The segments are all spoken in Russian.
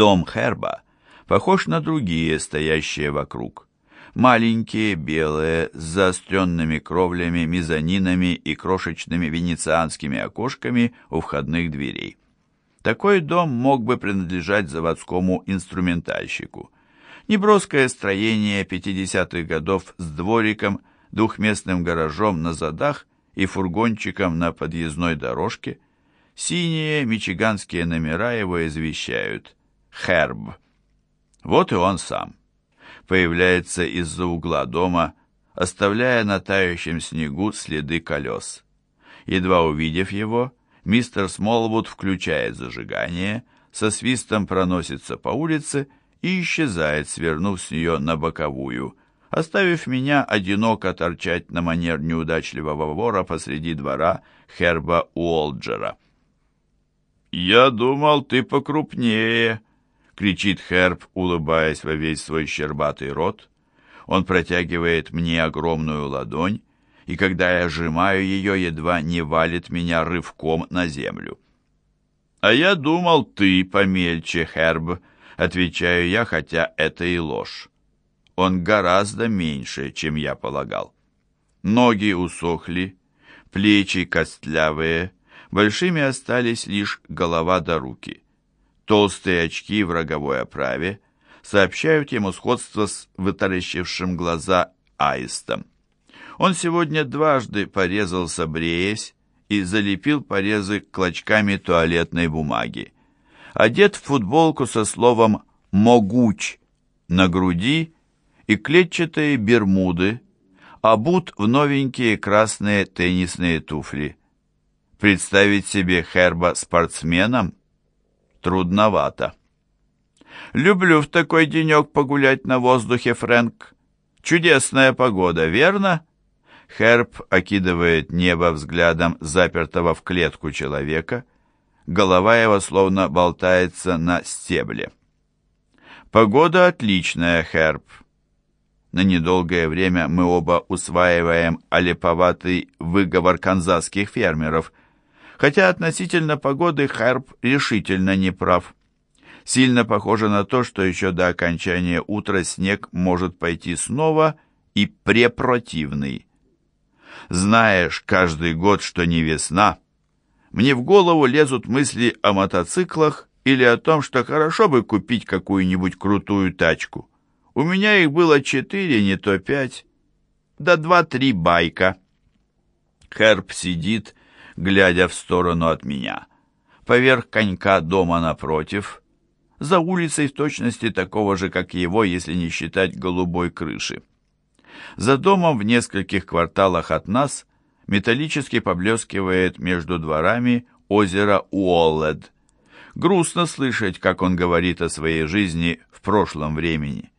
Дом Херба похож на другие, стоящие вокруг. Маленькие, белые, с заостренными кровлями, мезонинами и крошечными венецианскими окошками у входных дверей. Такой дом мог бы принадлежать заводскому инструментальщику. Неброское строение 50-х годов с двориком, двухместным гаражом на задах и фургончиком на подъездной дорожке. Синие мичиганские номера его извещают. Херб. Вот и он сам. Появляется из-за угла дома, оставляя на тающем снегу следы колес. Едва увидев его, мистер Смолвуд включает зажигание, со свистом проносится по улице и исчезает, свернув с нее на боковую, оставив меня одиноко торчать на манер неудачливого вора посреди двора Херба Уолджера. «Я думал, ты покрупнее», — кричит Херб, улыбаясь во весь свой щербатый рот. Он протягивает мне огромную ладонь, и когда я сжимаю ее, едва не валит меня рывком на землю. «А я думал, ты помельче, Херб», — отвечаю я, хотя это и ложь. Он гораздо меньше, чем я полагал. Ноги усохли, плечи костлявые, большими остались лишь голова до руки. Толстые очки в роговой оправе сообщают ему сходство с вытаращившим глаза аистом. Он сегодня дважды порезался, бреясь, и залепил порезы клочками туалетной бумаги. Одет в футболку со словом «могуч» на груди и клетчатые бермуды, обут в новенькие красные теннисные туфли. Представить себе Херба спортсменом трудновато. «Люблю в такой денек погулять на воздухе, Фрэнк. Чудесная погода, верно?» Херб окидывает небо взглядом запертого в клетку человека. Голова его словно болтается на стебле. «Погода отличная, Херб. На недолгое время мы оба усваиваем олеповатый выговор канзасских фермеров, хотя относительно погоды Харп решительно не прав. Сильно похоже на то, что еще до окончания утра снег может пойти снова и препротивный. Знаешь каждый год, что не весна. Мне в голову лезут мысли о мотоциклах или о том, что хорошо бы купить какую-нибудь крутую тачку. У меня их было четыре, не то пять. Да два-три байка. Херб сидит, глядя в сторону от меня. Поверх конька дома напротив, за улицей в точности такого же, как его, если не считать голубой крыши. За домом в нескольких кварталах от нас металлически поблескивает между дворами озеро Уоллед. Грустно слышать, как он говорит о своей жизни в прошлом времени.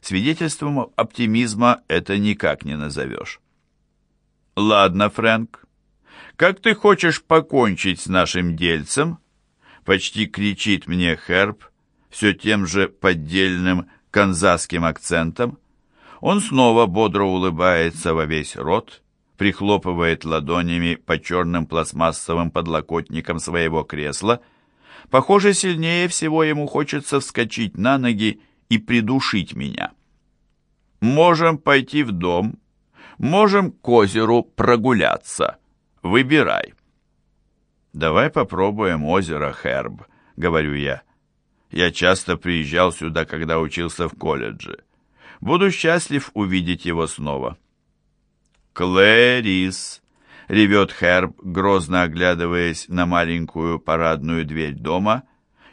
Свидетельством оптимизма это никак не назовешь. «Ладно, Фрэнк, как ты хочешь покончить с нашим дельцем?» Почти кричит мне Херб, все тем же поддельным канзасским акцентом. Он снова бодро улыбается во весь рот, прихлопывает ладонями по черным пластмассовым подлокотникам своего кресла. Похоже, сильнее всего ему хочется вскочить на ноги и придушить меня. Можем пойти в дом, можем к озеру прогуляться. Выбирай. Давай попробуем озеро, Херб, говорю я. Я часто приезжал сюда, когда учился в колледже. Буду счастлив увидеть его снова. Клэрис, ревет Херб, грозно оглядываясь на маленькую парадную дверь дома,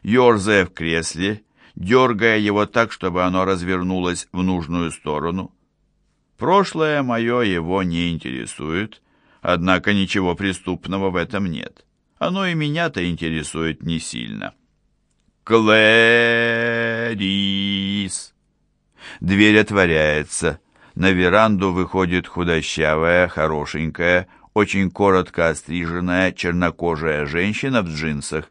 ерзая в кресле дергая его так, чтобы оно развернулось в нужную сторону. Прошлое мое его не интересует, однако ничего преступного в этом нет. Оно и меня-то интересует не сильно. Клэрис! Дверь отворяется. На веранду выходит худощавая, хорошенькая, очень коротко остриженная чернокожая женщина в джинсах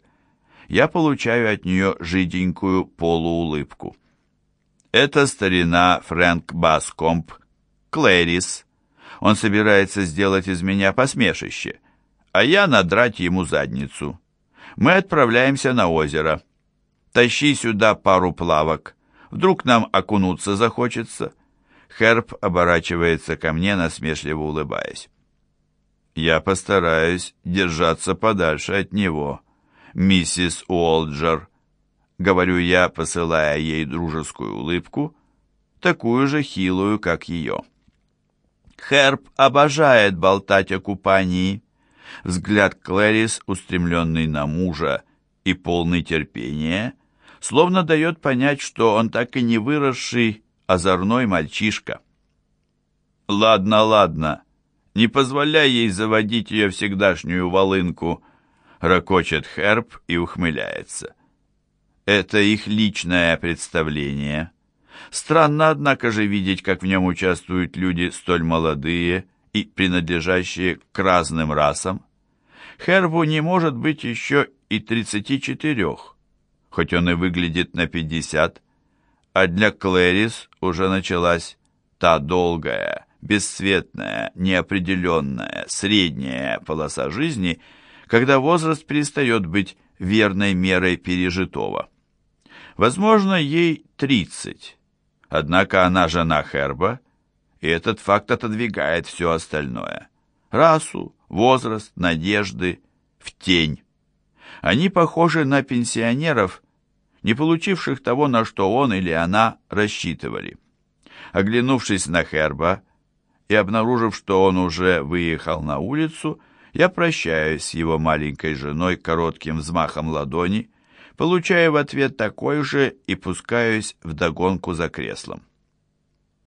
я получаю от нее жиденькую полуулыбку. Это старина Фрэнк Баскомп, Клэрис. Он собирается сделать из меня посмешище, а я надрать ему задницу. Мы отправляемся на озеро. Тащи сюда пару плавок. Вдруг нам окунуться захочется». Херб оборачивается ко мне, насмешливо улыбаясь. «Я постараюсь держаться подальше от него, миссис Уолджер», — говорю я, посылая ей дружескую улыбку, такую же хилую, как ее. Херб обожает болтать о купании. Взгляд Клэрис, устремленный на мужа и полный терпения, словно дает понять, что он так и не выросший озорной мальчишка. «Ладно, ладно, не позволяй ей заводить ее всегдашнюю волынку», ракочет Херб и ухмыляется. Это их личное представление. Странно, однако же, видеть, как в нем участвуют люди столь молодые и принадлежащие к разным расам. Хербу не может быть еще и 34, хоть он и выглядит на 50, а для Клэрис уже началась та долгая, бесцветная, неопределенная, средняя полоса жизни, когда возраст перестает быть верной мерой пережитого. Возможно, ей 30, однако она жена Херба, и этот факт отодвигает все остальное. Расу, возраст, надежды, в тень. Они похожи на пенсионеров, не получивших того, на что он или она рассчитывали. Оглянувшись на Херба и обнаружив, что он уже выехал на улицу, я прощаюсь с его маленькой женой коротким взмахом ладони, получаю в ответ такой же и пускаюсь вдогонку за креслом.